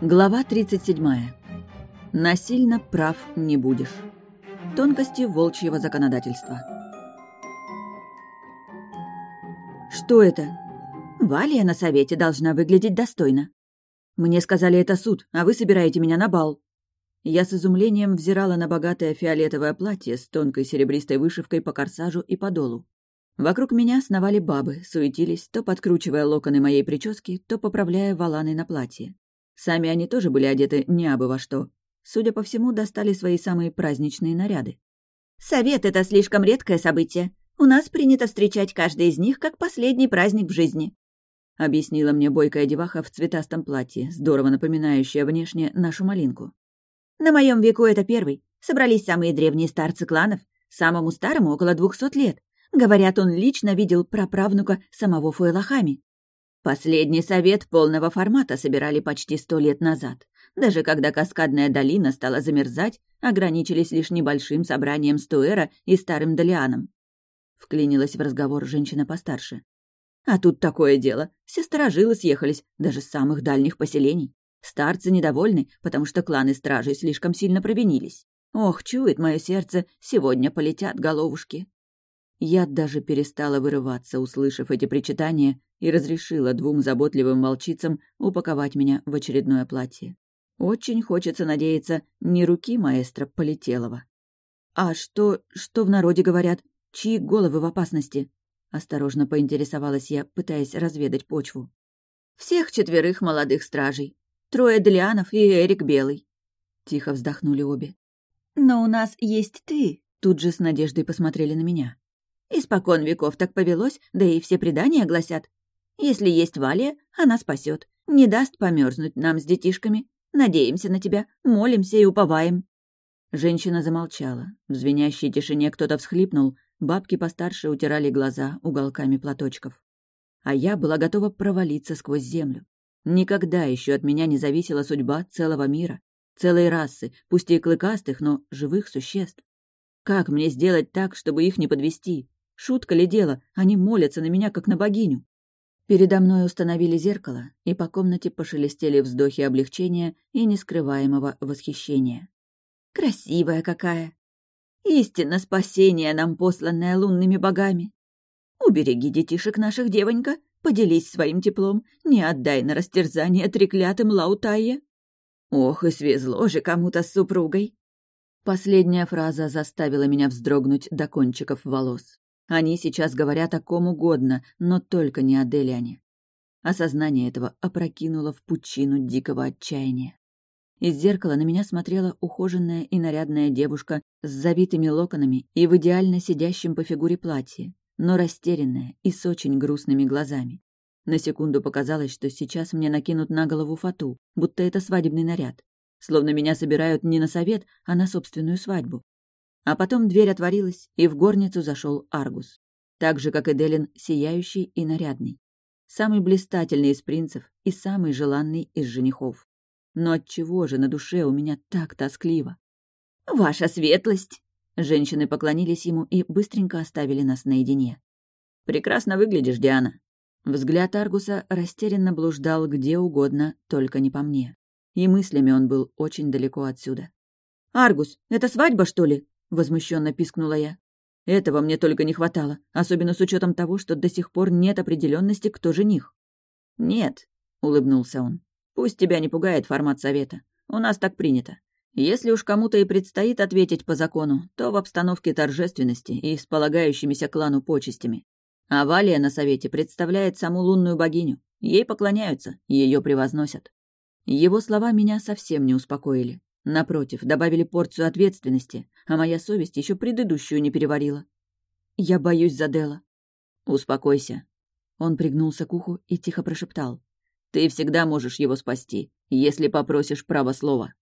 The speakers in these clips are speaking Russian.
Глава 37. Насильно прав не будешь. Тонкости волчьего законодательства. Что это? Валия на совете должна выглядеть достойно. Мне сказали, это суд, а вы собираете меня на бал. Я с изумлением взирала на богатое фиолетовое платье с тонкой серебристой вышивкой по корсажу и подолу. Вокруг меня сновали бабы, суетились, то подкручивая локоны моей прически, то поправляя валаны на платье. Сами они тоже были одеты не абы во что. Судя по всему, достали свои самые праздничные наряды. «Совет — это слишком редкое событие. У нас принято встречать каждый из них как последний праздник в жизни», — объяснила мне бойкая деваха в цветастом платье, здорово напоминающая внешне нашу малинку. «На моем веку это первый. Собрались самые древние старцы кланов. Самому старому около двухсот лет. Говорят, он лично видел праправнука самого Фуэлахами. Последний совет полного формата собирали почти сто лет назад. Даже когда Каскадная долина стала замерзать, ограничились лишь небольшим собранием Стуэра и Старым Далианом. Вклинилась в разговор женщина постарше. А тут такое дело. Все сторожилы съехались, даже с самых дальних поселений. Старцы недовольны, потому что кланы стражей слишком сильно провинились. Ох, чует мое сердце, сегодня полетят головушки. Я даже перестала вырываться, услышав эти причитания, и разрешила двум заботливым волчицам упаковать меня в очередное платье. Очень хочется надеяться, не руки маэстро Полетелова. «А что, что в народе говорят? Чьи головы в опасности?» Осторожно поинтересовалась я, пытаясь разведать почву. «Всех четверых молодых стражей. Трое Делианов и Эрик Белый». Тихо вздохнули обе. «Но у нас есть ты», — тут же с надеждой посмотрели на меня. «Испокон веков так повелось, да и все предания гласят. Если есть Валия, она спасет, не даст померзнуть нам с детишками. Надеемся на тебя, молимся и уповаем». Женщина замолчала. В звенящей тишине кто-то всхлипнул, бабки постарше утирали глаза уголками платочков. А я была готова провалиться сквозь землю. Никогда еще от меня не зависела судьба целого мира, целой расы, пусть и клыкастых, но живых существ. Как мне сделать так, чтобы их не подвести? Шутка ли дело, они молятся на меня, как на богиню. Передо мной установили зеркало, и по комнате пошелестели вздохи облегчения и нескрываемого восхищения. «Красивая какая! Истинно спасение нам, посланное лунными богами! Убереги детишек наших, девонька, поделись своим теплом, не отдай на растерзание треклятым Лаутайе!» «Ох, и свезло же кому-то с супругой!» Последняя фраза заставила меня вздрогнуть до кончиков волос. Они сейчас говорят о ком угодно, но только не о Делиане. Осознание этого опрокинуло в пучину дикого отчаяния. Из зеркала на меня смотрела ухоженная и нарядная девушка с завитыми локонами и в идеально сидящем по фигуре платье, но растерянная и с очень грустными глазами. На секунду показалось, что сейчас мне накинут на голову фату, будто это свадебный наряд. Словно меня собирают не на совет, а на собственную свадьбу. А потом дверь отворилась, и в горницу зашел Аргус. Так же, как и Делин, сияющий и нарядный. Самый блистательный из принцев и самый желанный из женихов. Но отчего же на душе у меня так тоскливо? «Ваша светлость!» Женщины поклонились ему и быстренько оставили нас наедине. «Прекрасно выглядишь, Диана». Взгляд Аргуса растерянно блуждал где угодно, только не по мне. И мыслями он был очень далеко отсюда. «Аргус, это свадьба, что ли?» — возмущенно пискнула я. Этого мне только не хватало, особенно с учетом того, что до сих пор нет определенности, кто жених. Нет, улыбнулся он. Пусть тебя не пугает формат совета. У нас так принято. Если уж кому-то и предстоит ответить по закону, то в обстановке торжественности и с полагающимися клану почестями. А Валия на совете представляет саму лунную богиню. Ей поклоняются, ее превозносят. Его слова меня совсем не успокоили. Напротив, добавили порцию ответственности, а моя совесть еще предыдущую не переварила. Я боюсь за Дела. Успокойся. Он пригнулся к уху и тихо прошептал. Ты всегда можешь его спасти, если попросишь право слова.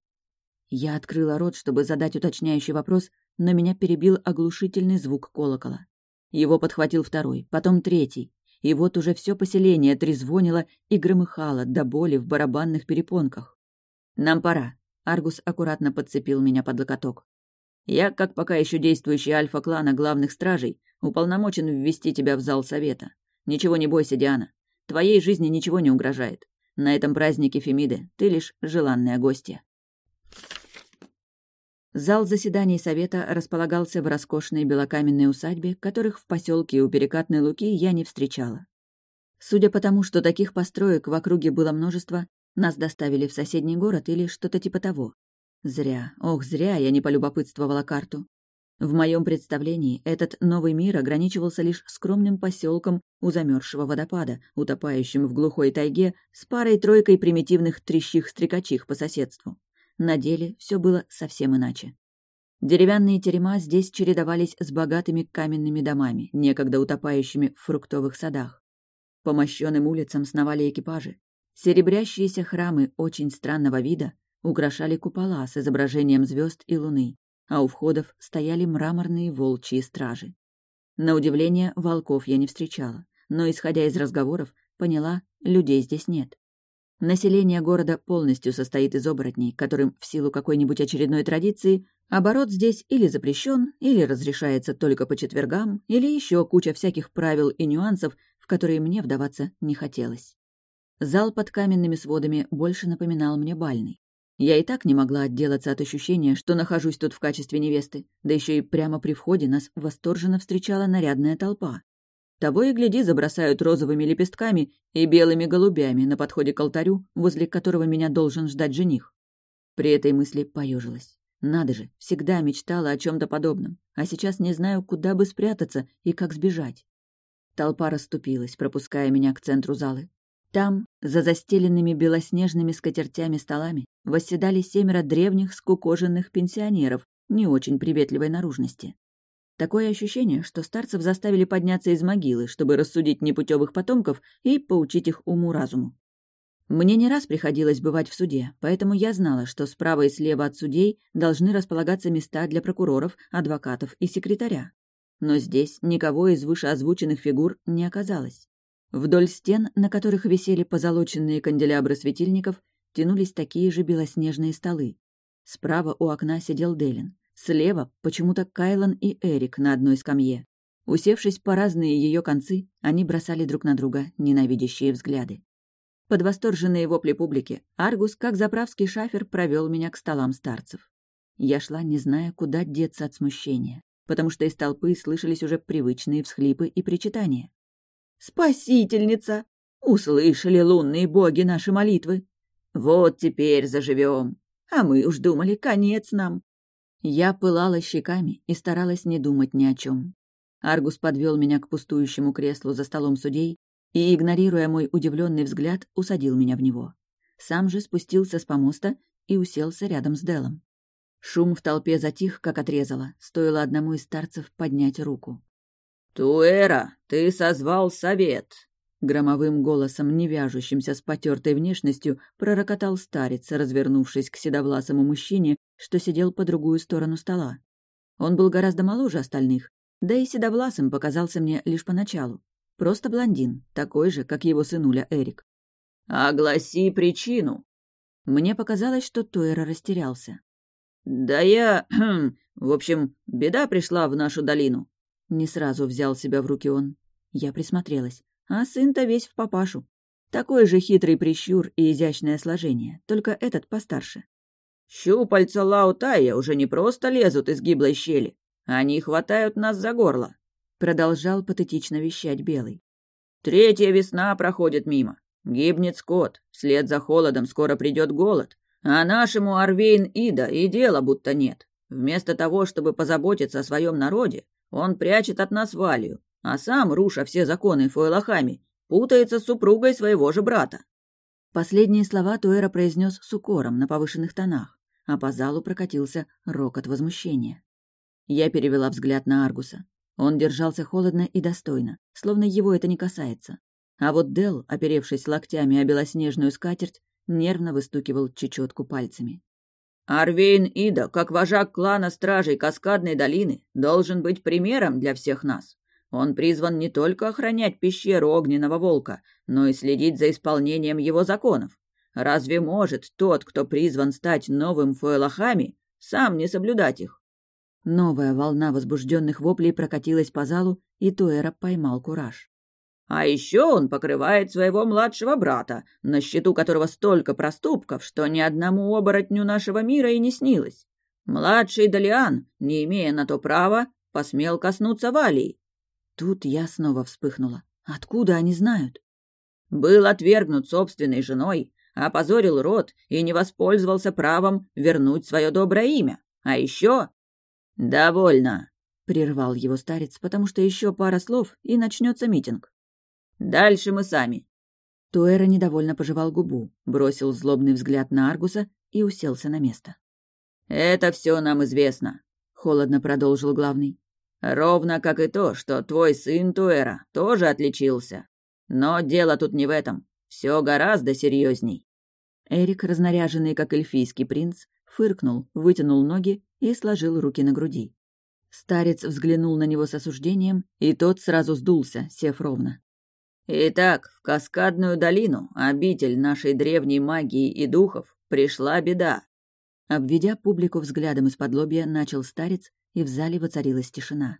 Я открыла рот, чтобы задать уточняющий вопрос, но меня перебил оглушительный звук колокола. Его подхватил второй, потом третий, и вот уже все поселение трезвонило и громыхало до боли в барабанных перепонках. «Нам пора», Аргус аккуратно подцепил меня под локоток. «Я, как пока еще действующий альфа-клана главных стражей, уполномочен ввести тебя в зал совета. Ничего не бойся, Диана. Твоей жизни ничего не угрожает. На этом празднике Фемиды ты лишь желанная гостья. Зал заседаний совета располагался в роскошной белокаменной усадьбе, которых в поселке у Перекатной Луки я не встречала. Судя по тому, что таких построек в округе было множество, нас доставили в соседний город или что-то типа того. Зря, ох, зря я не полюбопытствовала карту. В моем представлении этот новый мир ограничивался лишь скромным поселком у замерзшего водопада, утопающим в глухой тайге с парой-тройкой примитивных трещих-стрекачих по соседству. На деле все было совсем иначе. Деревянные терема здесь чередовались с богатыми каменными домами, некогда утопающими в фруктовых садах. По мощенным улицам сновали экипажи. Серебрящиеся храмы очень странного вида украшали купола с изображением звезд и луны, а у входов стояли мраморные волчьи стражи. На удивление, волков я не встречала, но, исходя из разговоров, поняла, людей здесь нет. Население города полностью состоит из оборотней, которым в силу какой-нибудь очередной традиции оборот здесь или запрещен, или разрешается только по четвергам, или еще куча всяких правил и нюансов, в которые мне вдаваться не хотелось. Зал под каменными сводами больше напоминал мне бальный. Я и так не могла отделаться от ощущения, что нахожусь тут в качестве невесты, да еще и прямо при входе нас восторженно встречала нарядная толпа. Того и гляди, забросают розовыми лепестками и белыми голубями на подходе к алтарю, возле которого меня должен ждать жених. При этой мысли поежилась. Надо же, всегда мечтала о чем то подобном, а сейчас не знаю, куда бы спрятаться и как сбежать. Толпа расступилась, пропуская меня к центру залы. Там, за застеленными белоснежными скатертями столами, восседали семеро древних скукоженных пенсионеров не очень приветливой наружности. Такое ощущение, что старцев заставили подняться из могилы, чтобы рассудить непутевых потомков и поучить их уму-разуму. Мне не раз приходилось бывать в суде, поэтому я знала, что справа и слева от судей должны располагаться места для прокуроров, адвокатов и секретаря. Но здесь никого из вышеозвученных фигур не оказалось. Вдоль стен, на которых висели позолоченные канделябры светильников, тянулись такие же белоснежные столы. Справа у окна сидел Делин. Слева почему-то Кайлан и Эрик на одной скамье. Усевшись по разные ее концы, они бросали друг на друга ненавидящие взгляды. Под восторженные вопли публики Аргус, как заправский шафер, провел меня к столам старцев. Я шла, не зная, куда деться от смущения, потому что из толпы слышались уже привычные всхлипы и причитания. Спасительница! Услышали лунные боги наши молитвы. Вот теперь заживем. А мы уж думали, конец нам. Я пылала щеками и старалась не думать ни о чем. Аргус подвел меня к пустующему креслу за столом судей и, игнорируя мой удивленный взгляд, усадил меня в него. Сам же спустился с помоста и уселся рядом с Делом. Шум в толпе затих, как отрезало, стоило одному из старцев поднять руку. «Туэра, ты созвал совет!» Громовым голосом, не вяжущимся с потертой внешностью, пророкотал старец, развернувшись к седовласому мужчине, что сидел по другую сторону стола. Он был гораздо моложе остальных, да и седовласым показался мне лишь поначалу. Просто блондин, такой же, как его сынуля Эрик. «Огласи причину!» Мне показалось, что Туэра растерялся. «Да я... в общем, беда пришла в нашу долину. Не сразу взял себя в руки он. Я присмотрелась. А сын-то весь в папашу. Такой же хитрый прищур и изящное сложение, только этот постарше. «Щупальца Лаутая уже не просто лезут из гиблой щели, они хватают нас за горло», — продолжал патетично вещать Белый. «Третья весна проходит мимо. Гибнет скот, вслед за холодом скоро придет голод, а нашему Арвейн Ида и дела будто нет. Вместо того, чтобы позаботиться о своем народе, он прячет от нас Валию, а сам, руша все законы Фуэлахами, путается с супругой своего же брата. Последние слова Туэра произнес с укором на повышенных тонах, а по залу прокатился рокот возмущения. Я перевела взгляд на Аргуса. Он держался холодно и достойно, словно его это не касается. А вот Дел, оперевшись локтями о белоснежную скатерть, нервно выстукивал чечетку пальцами. Арвейн Ида, как вожак клана Стражей Каскадной долины, должен быть примером для всех нас. Он призван не только охранять пещеру Огненного Волка, но и следить за исполнением его законов. Разве может тот, кто призван стать новым Фуэлахами, сам не соблюдать их? Новая волна возбужденных воплей прокатилась по залу, и Туэра поймал кураж. А еще он покрывает своего младшего брата, на счету которого столько проступков, что ни одному оборотню нашего мира и не снилось. Младший Далиан, не имея на то права, посмел коснуться Валии. Тут я снова вспыхнула. Откуда они знают? Был отвергнут собственной женой, опозорил род и не воспользовался правом вернуть свое доброе имя. А еще... «Довольно», — прервал его старец, потому что еще пара слов, и начнется митинг. Дальше мы сами». Туэра недовольно пожевал губу, бросил злобный взгляд на Аргуса и уселся на место. «Это все нам известно», — холодно продолжил главный. «Ровно как и то, что твой сын Туэра тоже отличился. Но дело тут не в этом. Все гораздо серьезней. Эрик, разнаряженный как эльфийский принц, фыркнул, вытянул ноги и сложил руки на груди. Старец взглянул на него с осуждением, и тот сразу сдулся, сев ровно. Итак, в Каскадную долину, обитель нашей древней магии и духов, пришла беда. Обведя публику взглядом из-под лобья, начал старец, и в зале воцарилась тишина.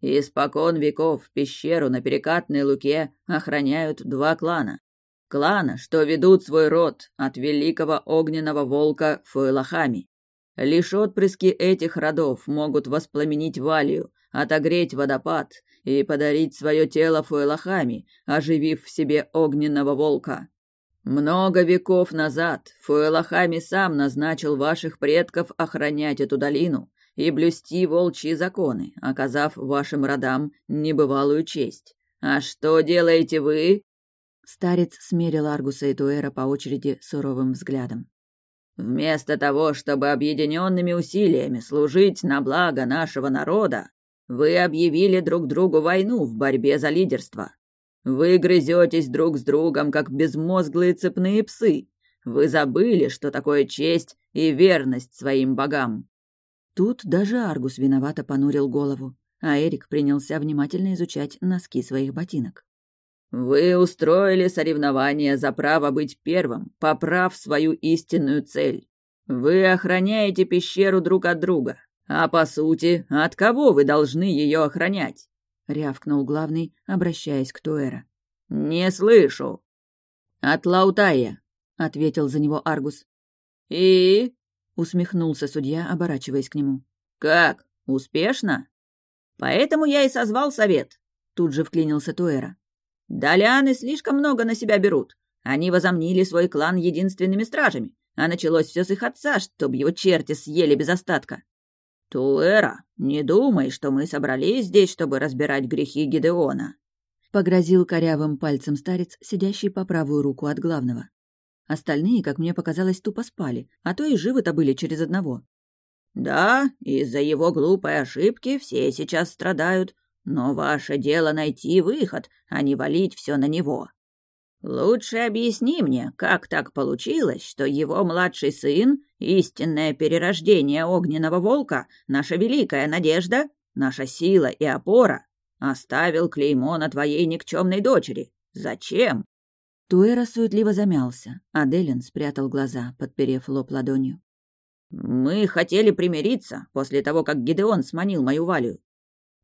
Испокон веков пещеру на Перекатной Луке охраняют два клана. Клана, что ведут свой род от великого огненного волка Фуэлахами. Лишь отпрыски этих родов могут воспламенить Валию, отогреть водопад и подарить свое тело Фуэлахами, оживив в себе огненного волка. Много веков назад Фуэлахами сам назначил ваших предков охранять эту долину и блюсти волчьи законы, оказав вашим родам небывалую честь. А что делаете вы?» Старец смерил Аргуса и Туэра по очереди суровым взглядом. «Вместо того, чтобы объединенными усилиями служить на благо нашего народа, вы объявили друг другу войну в борьбе за лидерство. Вы грызетесь друг с другом, как безмозглые цепные псы. Вы забыли, что такое честь и верность своим богам. Тут даже Аргус виновато понурил голову, а Эрик принялся внимательно изучать носки своих ботинок. «Вы устроили соревнование за право быть первым, поправ свою истинную цель. Вы охраняете пещеру друг от друга, «А по сути, от кого вы должны ее охранять?» — рявкнул главный, обращаясь к Туэра. «Не слышу». «От Лаутая», — ответил за него Аргус. «И?» — усмехнулся судья, оборачиваясь к нему. «Как? Успешно?» «Поэтому я и созвал совет», — тут же вклинился Туэра. «Доляны слишком много на себя берут. Они возомнили свой клан единственными стражами, а началось все с их отца, чтобы его черти съели без остатка. «Туэра, не думай, что мы собрались здесь, чтобы разбирать грехи Гидеона», — погрозил корявым пальцем старец, сидящий по правую руку от главного. Остальные, как мне показалось, тупо спали, а то и живы-то были через одного. «Да, из-за его глупой ошибки все сейчас страдают, но ваше дело найти выход, а не валить все на него. Лучше объясни мне, как так получилось, что его младший сын, истинное перерождение огненного волка, наша великая надежда, наша сила и опора, оставил клеймо на твоей никчемной дочери. Зачем? Туэра суетливо замялся, а Делин спрятал глаза, подперев лоб ладонью. «Мы хотели примириться после того, как Гидеон сманил мою Валю.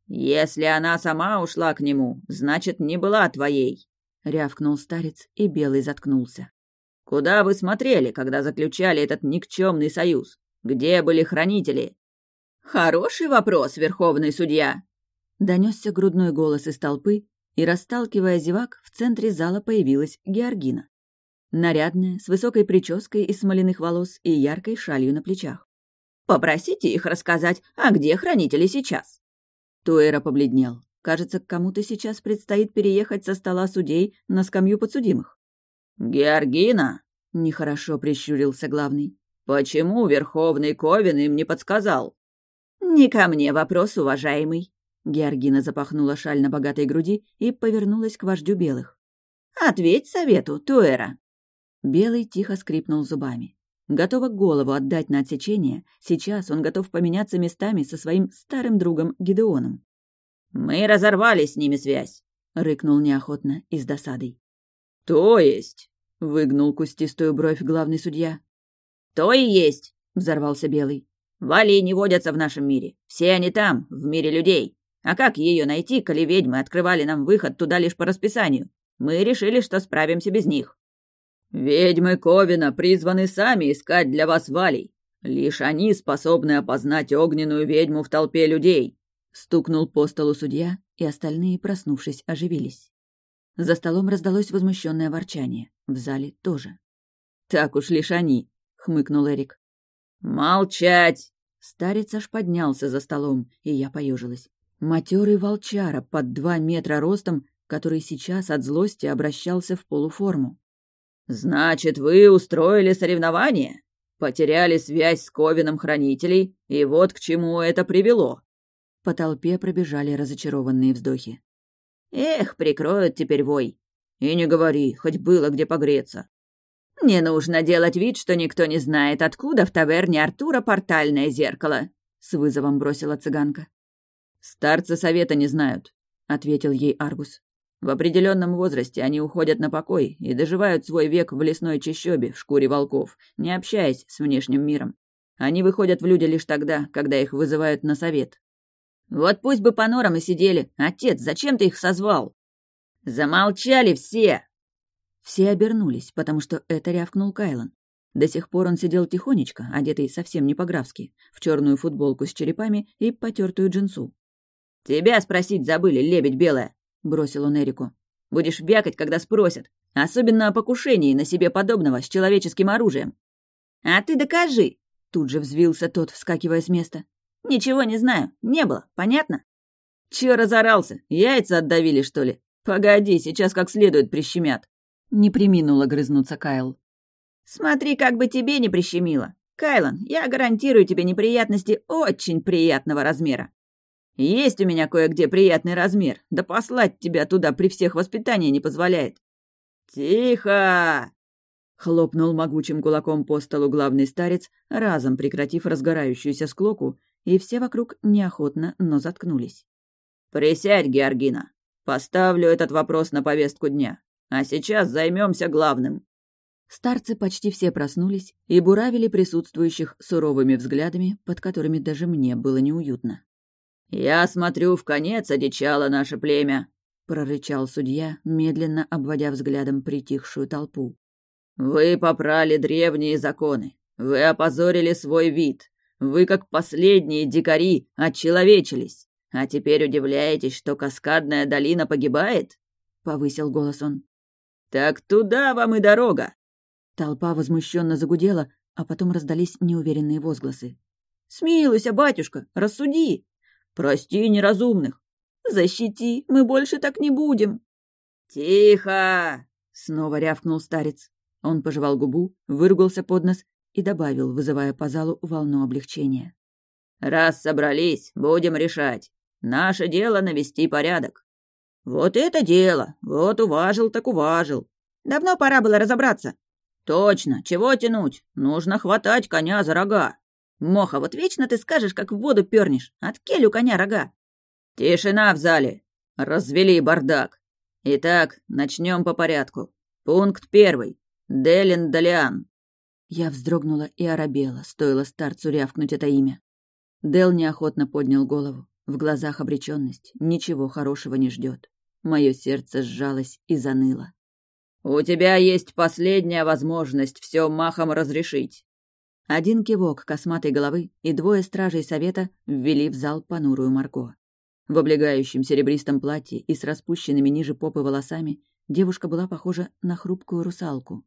Если она сама ушла к нему, значит, не была твоей. — рявкнул старец, и Белый заткнулся. «Куда вы смотрели, когда заключали этот никчемный союз? Где были хранители?» «Хороший вопрос, верховный судья!» Донесся грудной голос из толпы, и, расталкивая зевак, в центре зала появилась Георгина. Нарядная, с высокой прической из смоляных волос и яркой шалью на плечах. «Попросите их рассказать, а где хранители сейчас?» Туэра побледнел. Кажется, кому-то сейчас предстоит переехать со стола судей на скамью подсудимых. «Георгина!» — нехорошо прищурился главный. «Почему Верховный Ковен им не подсказал?» «Не ко мне вопрос, уважаемый». Георгина запахнула шаль на богатой груди и повернулась к вождю белых. «Ответь совету, Туэра». Белый тихо скрипнул зубами. Готова голову отдать на отсечение, сейчас он готов поменяться местами со своим старым другом Гидеоном. «Мы разорвали с ними связь», — рыкнул неохотно и с досадой. «То есть?» — выгнул кустистую бровь главный судья. «То и есть», — взорвался Белый. «Вали не водятся в нашем мире. Все они там, в мире людей. А как ее найти, коли ведьмы открывали нам выход туда лишь по расписанию? Мы решили, что справимся без них». «Ведьмы Ковина призваны сами искать для вас валей. Лишь они способны опознать огненную ведьму в толпе людей», — стукнул по столу судья, и остальные, проснувшись, оживились. За столом раздалось возмущенное ворчание. В зале тоже. «Так уж лишь они», — хмыкнул Эрик. «Молчать!» Старец аж поднялся за столом, и я поежилась. Матерый волчара под два метра ростом, который сейчас от злости обращался в полуформу. «Значит, вы устроили соревнование? Потеряли связь с Ковином хранителей, и вот к чему это привело?» По толпе пробежали разочарованные вздохи. «Эх, прикроют теперь вой!» «И не говори, хоть было где погреться!» «Не нужно делать вид, что никто не знает, откуда в таверне Артура портальное зеркало!» — с вызовом бросила цыганка. «Старцы совета не знают», — ответил ей Аргус. В определенном возрасте они уходят на покой и доживают свой век в лесной чащобе, в шкуре волков, не общаясь с внешним миром. Они выходят в люди лишь тогда, когда их вызывают на совет. «Вот пусть бы по норам и сидели. Отец, зачем ты их созвал?» «Замолчали все!» Все обернулись, потому что это рявкнул Кайлан. До сих пор он сидел тихонечко, одетый совсем не по-графски, в черную футболку с черепами и потертую джинсу. «Тебя спросить забыли, лебедь белая!» — бросил он Эрику. «Будешь вякать, когда спросят. Особенно о покушении на себе подобного с человеческим оружием». «А ты докажи!» — тут же взвился тот, вскакивая с места. «Ничего не знаю. Не было. Понятно?» «Чё разорался? Яйца отдавили, что ли? Погоди, сейчас как следует прищемят». Не приминула грызнуться Кайл. «Смотри, как бы тебе не прищемило. Кайлан, я гарантирую тебе неприятности очень приятного размера». Есть у меня кое-где приятный размер, да послать тебя туда при всех воспитания не позволяет. Тихо! Хлопнул могучим кулаком по столу главный старец, разом прекратив разгорающуюся склоку, и все вокруг неохотно, но заткнулись. «Присядь, Георгина. Поставлю этот вопрос на повестку дня. А сейчас займемся главным». Старцы почти все проснулись и буравили присутствующих суровыми взглядами, под которыми даже мне было неуютно. «Я смотрю, в конец одичало наше племя», — прорычал судья, медленно обводя взглядом притихшую толпу. «Вы попрали древние законы. Вы опозорили свой вид. Вы, как последние дикари, отчеловечились. А теперь удивляетесь, что каскадная долина погибает?» — повысил голос он. «Так туда вам и дорога!» Толпа возмущенно загудела, а потом раздались неуверенные возгласы. «Смилуйся, батюшка, рассуди!» Прости неразумных. Защити, мы больше так не будем. Тихо! Снова рявкнул старец. Он пожевал губу, выругался под нос и добавил, вызывая по залу волну облегчения. «Раз собрались, будем решать. Наше дело навести порядок». «Вот это дело! Вот уважил так уважил. Давно пора было разобраться». «Точно! Чего тянуть? Нужно хватать коня за рога». Моха, вот вечно ты скажешь, как в воду пернешь. От кель у коня рога. Тишина в зале. Развели бардак. Итак, начнем по порядку. Пункт первый. Делин Далиан. Я вздрогнула и оробела, стоило старцу рявкнуть это имя. Дел неохотно поднял голову. В глазах обреченность. Ничего хорошего не ждет. Мое сердце сжалось и заныло. «У тебя есть последняя возможность все махом разрешить. Один кивок косматой головы, и двое стражей совета ввели в зал понурую Марго. В облегающем серебристом платье и с распущенными ниже попы волосами девушка была похожа на хрупкую русалку.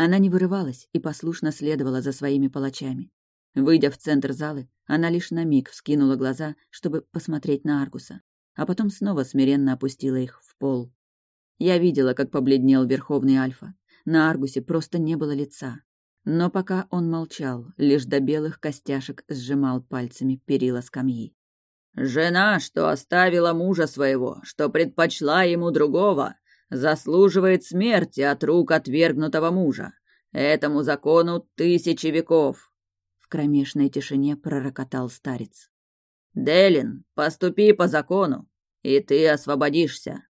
Она не вырывалась и послушно следовала за своими палачами. Выйдя в центр залы, она лишь на миг вскинула глаза, чтобы посмотреть на Аргуса, а потом снова смиренно опустила их в пол. Я видела, как побледнел Верховный Альфа. На Аргусе просто не было лица. Но пока он молчал, лишь до белых костяшек сжимал пальцами перила скамьи. «Жена, что оставила мужа своего, что предпочла ему другого, заслуживает смерти от рук отвергнутого мужа. Этому закону тысячи веков!» В кромешной тишине пророкотал старец. «Делин, поступи по закону, и ты освободишься!»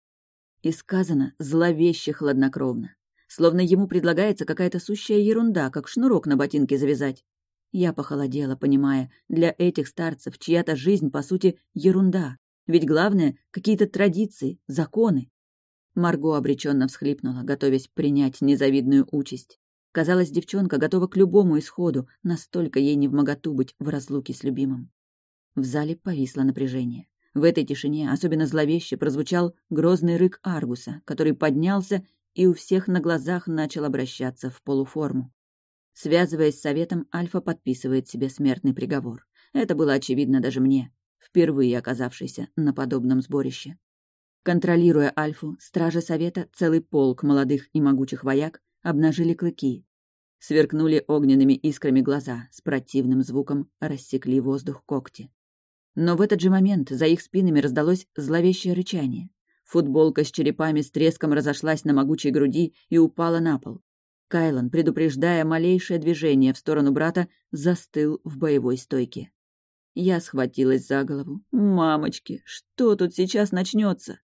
И сказано зловеще хладнокровно словно ему предлагается какая-то сущая ерунда, как шнурок на ботинке завязать. Я похолодела, понимая, для этих старцев чья-то жизнь, по сути, ерунда. Ведь главное — какие-то традиции, законы. Марго обреченно всхлипнула, готовясь принять незавидную участь. Казалось, девчонка готова к любому исходу, настолько ей не в моготу быть в разлуке с любимым. В зале повисло напряжение. В этой тишине особенно зловеще прозвучал грозный рык Аргуса, который поднялся и у всех на глазах начал обращаться в полуформу. Связываясь с советом, Альфа подписывает себе смертный приговор. Это было очевидно даже мне, впервые оказавшейся на подобном сборище. Контролируя Альфу, стражи Совета, целый полк молодых и могучих вояк обнажили клыки. Сверкнули огненными искрами глаза, с противным звуком рассекли воздух когти. Но в этот же момент за их спинами раздалось зловещее рычание. Футболка с черепами с треском разошлась на могучей груди и упала на пол. Кайлан, предупреждая малейшее движение в сторону брата, застыл в боевой стойке. Я схватилась за голову. «Мамочки, что тут сейчас начнется?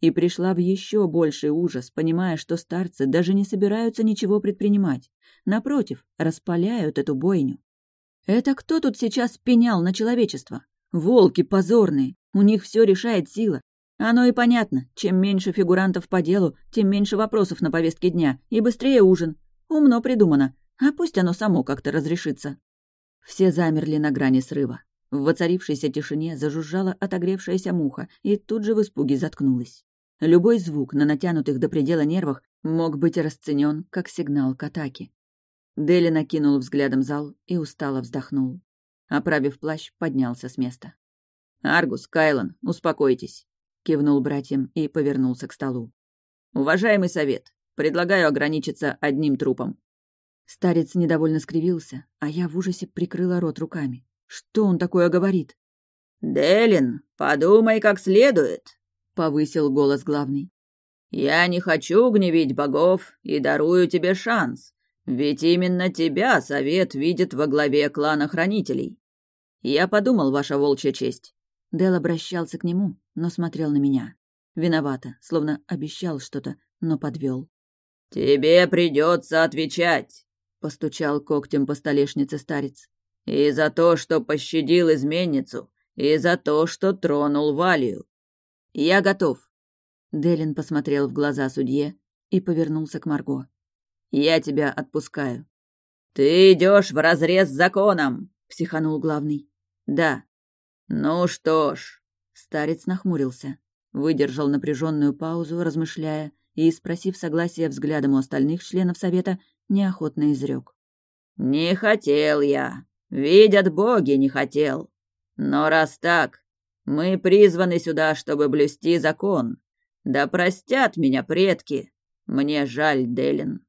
И пришла в еще больший ужас, понимая, что старцы даже не собираются ничего предпринимать. Напротив, распаляют эту бойню. Это кто тут сейчас пенял на человечество? Волки позорные, у них все решает сила. Оно и понятно, чем меньше фигурантов по делу, тем меньше вопросов на повестке дня, и быстрее ужин. Умно придумано, а пусть оно само как-то разрешится. Все замерли на грани срыва. В воцарившейся тишине зажужжала отогревшаяся муха и тут же в испуге заткнулась. Любой звук на натянутых до предела нервах мог быть расценен как сигнал к атаке. Дели накинул взглядом зал и устало вздохнул. Оправив плащ, поднялся с места. «Аргус, Кайлан, успокойтесь», — кивнул братьям и повернулся к столу. «Уважаемый совет, предлагаю ограничиться одним трупом». Старец недовольно скривился, а я в ужасе прикрыла рот руками. Что он такое говорит? «Делин, подумай как следует», — повысил голос главный. «Я не хочу гневить богов и дарую тебе шанс, ведь именно тебя совет видит во главе клана хранителей. Я подумал, ваша волчья честь». Дел обращался к нему, но смотрел на меня. Виновато, словно обещал что-то, но подвел. «Тебе придется отвечать», — постучал когтем по столешнице старец. И за то, что пощадил изменницу, и за то, что тронул Валию. Я готов. Делин посмотрел в глаза судье и повернулся к Марго. Я тебя отпускаю. Ты идешь в разрез с законом, психанул главный. Да. Ну что ж, старец нахмурился, выдержал напряженную паузу, размышляя, и, спросив согласия взглядом у остальных членов совета, неохотно изрек. «Не хотел я. Видят боги, не хотел. Но раз так, мы призваны сюда, чтобы блюсти закон. Да простят меня предки. Мне жаль, Делин.